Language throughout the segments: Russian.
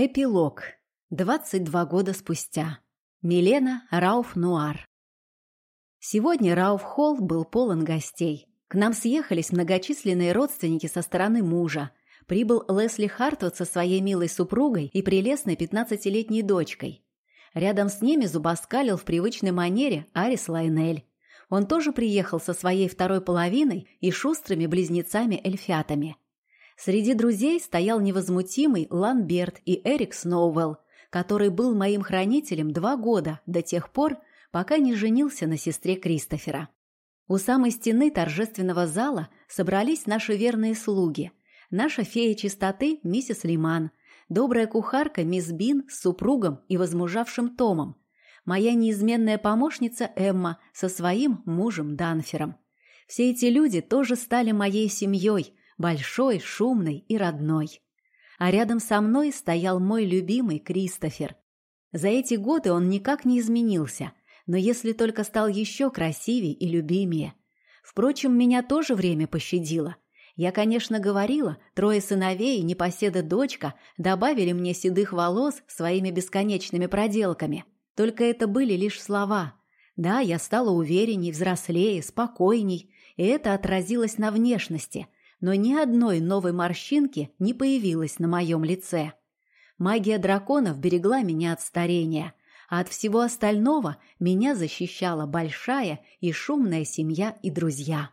Эпилог. 22 года спустя. Милена Рауф Нуар. Сегодня Рауф Холл был полон гостей. К нам съехались многочисленные родственники со стороны мужа. Прибыл Лесли Хартвуд со своей милой супругой и прелестной 15-летней дочкой. Рядом с ними зубоскалил в привычной манере Арис Лайнель. Он тоже приехал со своей второй половиной и шустрыми близнецами-эльфятами – Среди друзей стоял невозмутимый Ланберт и Эрик Сноуэлл, который был моим хранителем два года до тех пор, пока не женился на сестре Кристофера. У самой стены торжественного зала собрались наши верные слуги. Наша фея чистоты, миссис Лиман, добрая кухарка, мисс Бин с супругом и возмужавшим Томом, моя неизменная помощница Эмма со своим мужем Данфером. Все эти люди тоже стали моей семьей, большой, шумный и родной. А рядом со мной стоял мой любимый Кристофер. За эти годы он никак не изменился, но если только стал еще красивее и любимее. Впрочем, меня тоже время пощадило. Я, конечно, говорила, трое сыновей и непоседа дочка добавили мне седых волос своими бесконечными проделками. Только это были лишь слова. Да, я стала уверенней, взрослее, спокойней, и это отразилось на внешности – но ни одной новой морщинки не появилось на моем лице. Магия драконов берегла меня от старения, а от всего остального меня защищала большая и шумная семья и друзья.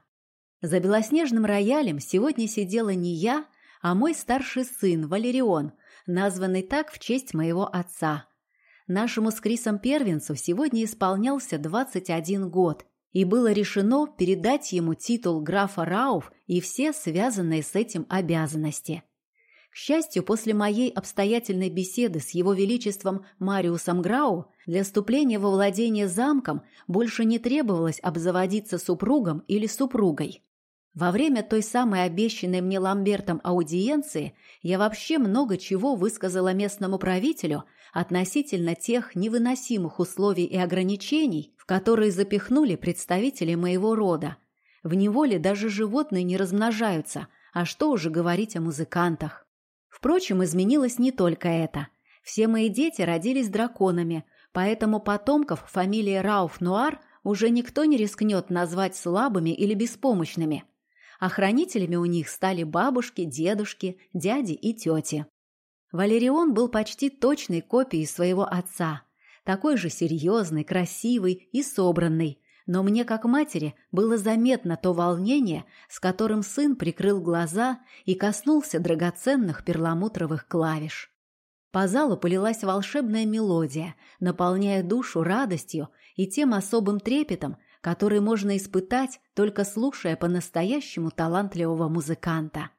За белоснежным роялем сегодня сидела не я, а мой старший сын Валерион, названный так в честь моего отца. Нашему с Крисом первенцу сегодня исполнялся 21 год, и было решено передать ему титул графа Рауф и все связанные с этим обязанности. К счастью, после моей обстоятельной беседы с его величеством Мариусом Грау для вступления во владение замком больше не требовалось обзаводиться супругом или супругой. Во время той самой обещанной мне Ламбертом аудиенции я вообще много чего высказала местному правителю относительно тех невыносимых условий и ограничений, в которые запихнули представители моего рода. В неволе даже животные не размножаются, а что уже говорить о музыкантах. Впрочем, изменилось не только это. Все мои дети родились драконами, поэтому потомков фамилии Рауф-Нуар уже никто не рискнет назвать слабыми или беспомощными. Охранителями у них стали бабушки, дедушки, дяди и тети. Валерион был почти точной копией своего отца – такой же серьезный, красивый и собранный. Но мне, как матери, было заметно то волнение, с которым сын прикрыл глаза и коснулся драгоценных перламутровых клавиш. По залу полилась волшебная мелодия, наполняя душу радостью и тем особым трепетом, который можно испытать, только слушая по-настоящему талантливого музыканта.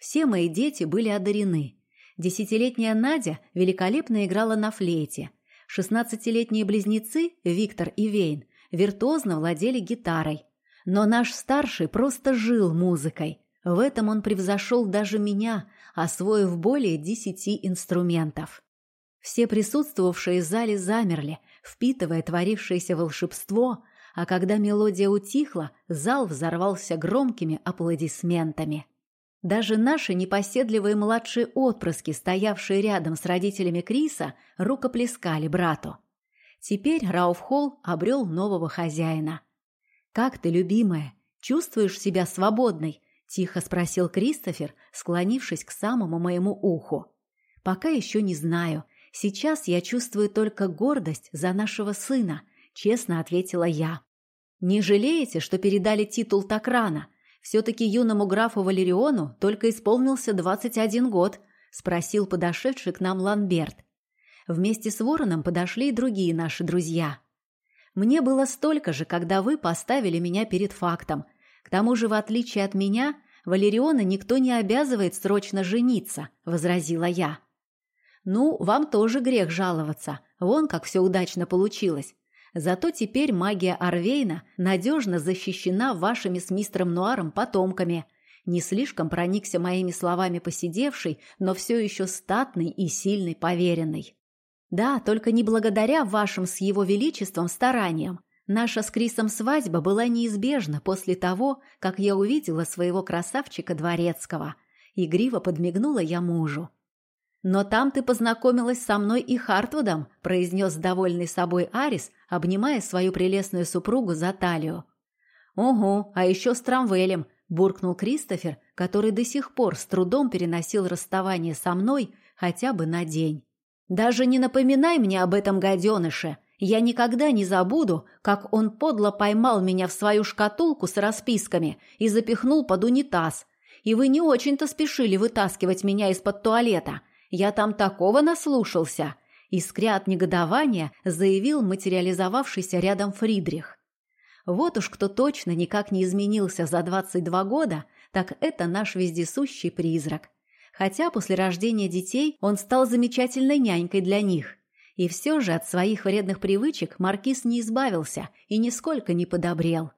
Все мои дети были одарены. Десятилетняя Надя великолепно играла на флейте – Шестнадцатилетние близнецы, Виктор и Вейн, виртуозно владели гитарой. Но наш старший просто жил музыкой. В этом он превзошел даже меня, освоив более десяти инструментов. Все присутствовавшие в зале замерли, впитывая творившееся волшебство, а когда мелодия утихла, зал взорвался громкими аплодисментами. Даже наши непоседливые младшие отпрыски, стоявшие рядом с родителями Криса, рукоплескали брату. Теперь Рауф Холл обрел нового хозяина. «Как ты, любимая, чувствуешь себя свободной?» – тихо спросил Кристофер, склонившись к самому моему уху. «Пока еще не знаю. Сейчас я чувствую только гордость за нашего сына», – честно ответила я. «Не жалеете, что передали титул так рано?» Все-таки юному графу Валериону только исполнился 21 год, спросил подошедший к нам Ланберт. Вместе с Вороном подошли и другие наши друзья. Мне было столько же, когда вы поставили меня перед фактом. К тому же, в отличие от меня, Валериона никто не обязывает срочно жениться, возразила я. Ну, вам тоже грех жаловаться. Вон как все удачно получилось. Зато теперь магия Арвейна надежно защищена вашими с мистером Нуаром потомками. Не слишком проникся моими словами посидевший, но все еще статный и сильный поверенный. Да, только не благодаря вашим с его величеством стараниям. Наша с Крисом свадьба была неизбежна после того, как я увидела своего красавчика дворецкого. Игриво подмигнула я мужу. «Но там ты познакомилась со мной и Хартвудом», произнес довольный собой Арис, обнимая свою прелестную супругу за талию. «Угу, а еще с Трамвелем», буркнул Кристофер, который до сих пор с трудом переносил расставание со мной хотя бы на день. «Даже не напоминай мне об этом гаденыше. Я никогда не забуду, как он подло поймал меня в свою шкатулку с расписками и запихнул под унитаз. И вы не очень-то спешили вытаскивать меня из-под туалета. Я там такого наслушался!» Искря от негодования, заявил материализовавшийся рядом Фридрих. Вот уж кто точно никак не изменился за 22 года, так это наш вездесущий призрак. Хотя после рождения детей он стал замечательной нянькой для них. И все же от своих вредных привычек Маркиз не избавился и нисколько не подобрел.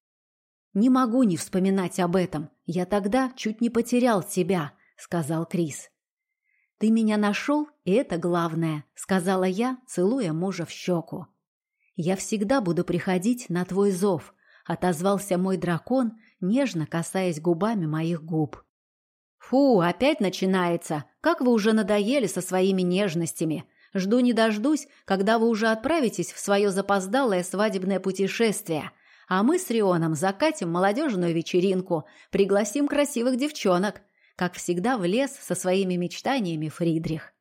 «Не могу не вспоминать об этом. Я тогда чуть не потерял тебя», — сказал Крис. «Ты меня нашел, и это главное», — сказала я, целуя мужа в щеку. «Я всегда буду приходить на твой зов», — отозвался мой дракон, нежно касаясь губами моих губ. «Фу, опять начинается! Как вы уже надоели со своими нежностями! Жду не дождусь, когда вы уже отправитесь в свое запоздалое свадебное путешествие, а мы с Рионом закатим молодежную вечеринку, пригласим красивых девчонок», как всегда влез со своими мечтаниями Фридрих.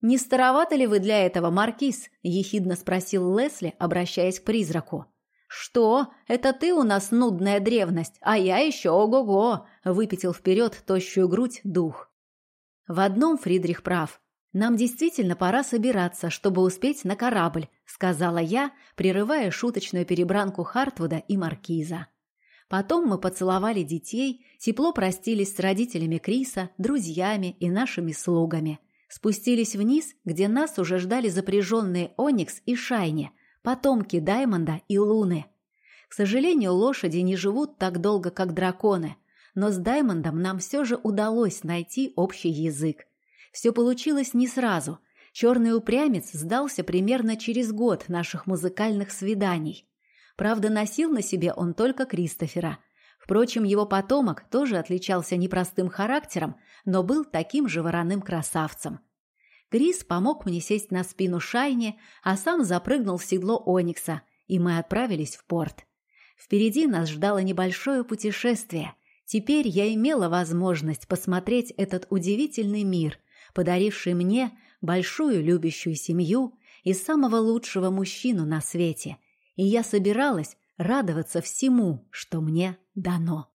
«Не старовато ли вы для этого, Маркиз?» – ехидно спросил Лесли, обращаясь к призраку. «Что? Это ты у нас нудная древность, а я еще ого-го!» – выпятил вперед тощую грудь дух. В одном Фридрих прав. «Нам действительно пора собираться, чтобы успеть на корабль», – сказала я, прерывая шуточную перебранку Хартвуда и Маркиза. Потом мы поцеловали детей, тепло простились с родителями Криса, друзьями и нашими слугами. Спустились вниз, где нас уже ждали запряженные Оникс и Шайни, потомки Даймонда и Луны. К сожалению, лошади не живут так долго, как драконы, но с Даймондом нам все же удалось найти общий язык. Все получилось не сразу. Черный упрямец сдался примерно через год наших музыкальных свиданий. Правда, носил на себе он только Кристофера. Впрочем, его потомок тоже отличался непростым характером, но был таким же вороным красавцем. Крис помог мне сесть на спину Шайни, а сам запрыгнул в седло Оникса, и мы отправились в порт. Впереди нас ждало небольшое путешествие. Теперь я имела возможность посмотреть этот удивительный мир, подаривший мне большую любящую семью и самого лучшего мужчину на свете – и я собиралась радоваться всему, что мне дано.